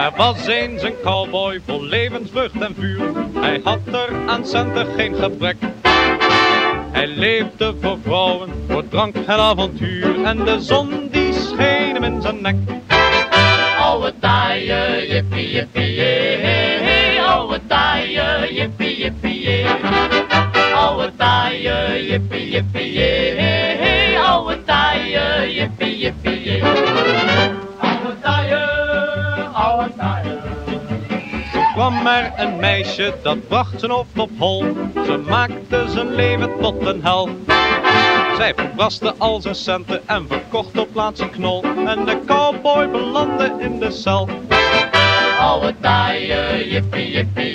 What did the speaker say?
Er was eens een cowboy vol levensvrucht en vuur. Hij had er aan centen geen gebrek. Hij leefde voor vrouwen, voor drank en avontuur. En de zon die scheen hem in zijn nek. Oude taaie, jippie, jippie, jee. Oude taaie, jippie, jippie, jee. Oude taaie, jippie, jippie, jee. Toen kwam er een meisje, dat bracht zijn hoofd op hol. Ze maakte zijn leven tot een hel. Zij verbraste al zijn centen en verkocht op plaats een knol. En de cowboy belandde in de cel. Oude jippie, jippie,